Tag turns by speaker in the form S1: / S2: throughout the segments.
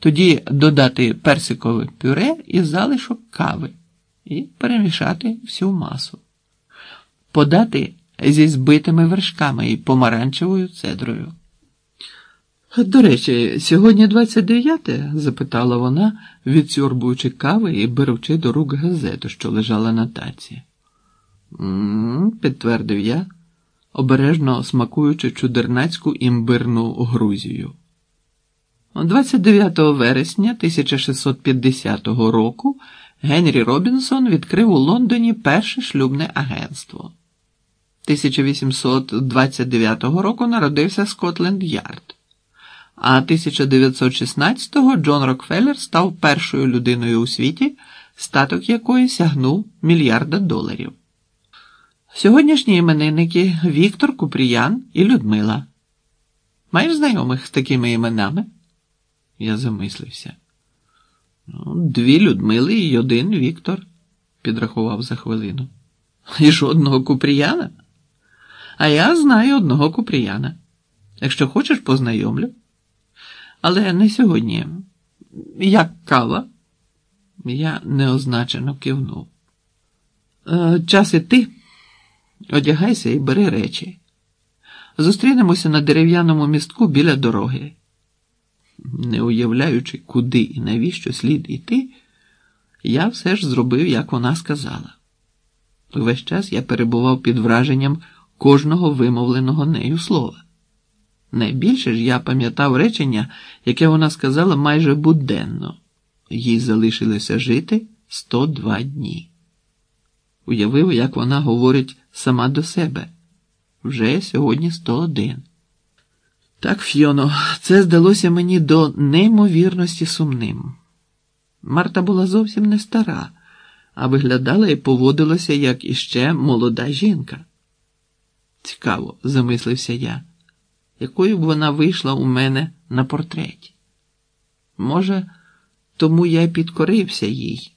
S1: Тоді додати персикове пюре і залишок кави і перемішати всю масу. Подати зі збитими вершками і помаранчевою цедрою. До речі, сьогодні 29-те? запитала вона, відсьорбуючи кави і беручи до рук газету, що лежала на таці. «М-м-м», підтвердив я, обережно смакуючи чудернацьку імбирну Грузію. 29 вересня 1650 року Генрі Робінсон відкрив у Лондоні перше шлюбне агентство. 1829 року народився Скотленд Ярд, а 1916-го Джон Рокфеллер став першою людиною у світі, статок якої сягнув мільярда доларів. Сьогоднішні іменинники Віктор Купріян і Людмила. Маєш знайомих з такими іменами? Я замислився. Ну, Дві Людмили і один Віктор, підрахував за хвилину. І жодного Купріяна? А я знаю одного Купріяна. Якщо хочеш, познайомлю. Але не сьогодні. Як кава? Я неозначено кивнув. «Е, час іти. Одягайся і бери речі. Зустрінемося на дерев'яному містку біля дороги. Не уявляючи, куди і навіщо слід іти, я все ж зробив, як вона сказала. Весь час я перебував під враженням кожного вимовленого нею слова. Найбільше ж я пам'ятав речення, яке вона сказала майже буденно, їй залишилося жити 102 дні. Уявив, як вона говорить сама до себе вже сьогодні 101. Так, Фьоно, це здалося мені до неймовірності сумним. Марта була зовсім не стара, а виглядала і поводилася, як іще молода жінка. Цікаво, замислився я, якою б вона вийшла у мене на портреті. Може, тому я й підкорився їй.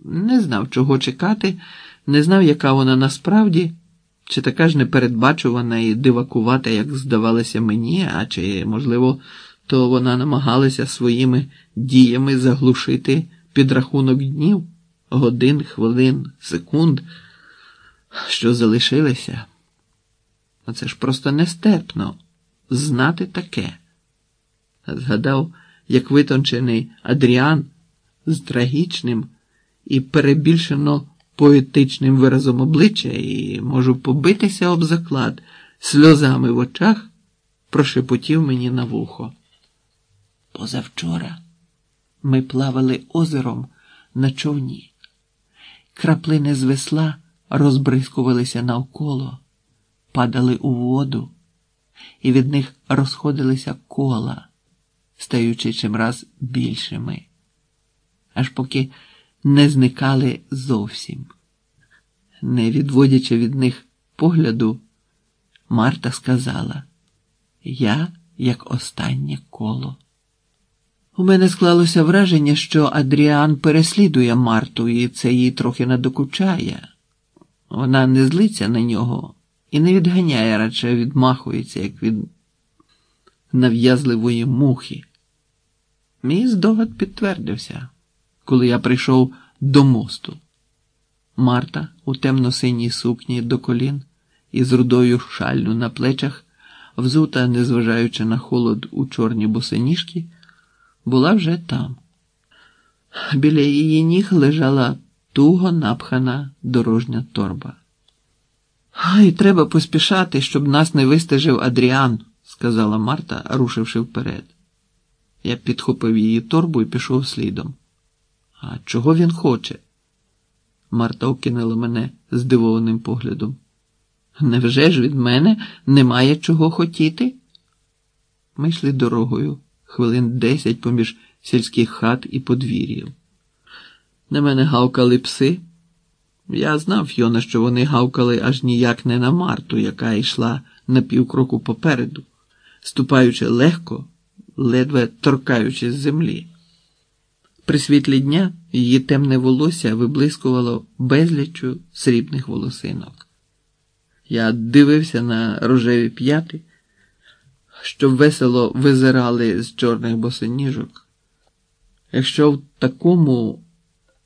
S1: Не знав, чого чекати, не знав, яка вона насправді, чи така ж непередбачувана і дивакувата, як здавалося мені, а чи, можливо, то вона намагалася своїми діями заглушити підрахунок днів, годин, хвилин, секунд, що залишилися. А це ж просто нестерпно знати таке. Згадав, як витончений Адріан з трагічним і перебільшено поетичним виразом обличчя і можу побитися об заклад, сльозами в очах прошепотів мені на вухо. Позавчора ми плавали озером на човні. Краплини з весла розбризкувалися навколо, падали у воду, і від них розходилися кола, стаючи чимраз більшими, аж поки не зникали зовсім. Не відводячи від них погляду, Марта сказала: Я як останнє коло. У мене склалося враження, що Адріан переслідує Марту, і це їй трохи надокучає. Вона не злиться на нього і не відганяє, радше відмахується, як від нав'язливої мухи. Мій здогад підтвердився, коли я прийшов до мосту. Марта у темно-синій сукні до колін із рудою шаллю на плечах, взута, незважаючи на холод у чорні босоніжки, була вже там. Біля її ніг лежала туго напхана дорожня торба. Ай, треба поспішати, щоб нас не вистежив Адріан, сказала Марта, рушивши вперед. Я підхопив її торбу і пішов слідом. А чого він хоче? Марта окинула мене здивованим поглядом. Невже ж від мене немає чого хотіти? Ми йшли дорогою хвилин десять поміж сільських хат і подвір'їв. На мене гавкали пси. Я знав, Йона, що вони гавкали аж ніяк не на Марту, яка йшла на півкроку попереду, ступаючи легко, ледве торкаючись землі. При світлі дня її темне волосся виблискувало безлічу срібних волосинок. Я дивився на рожеві п'яти, що весело визирали з чорних босоніжок, Якщо в такому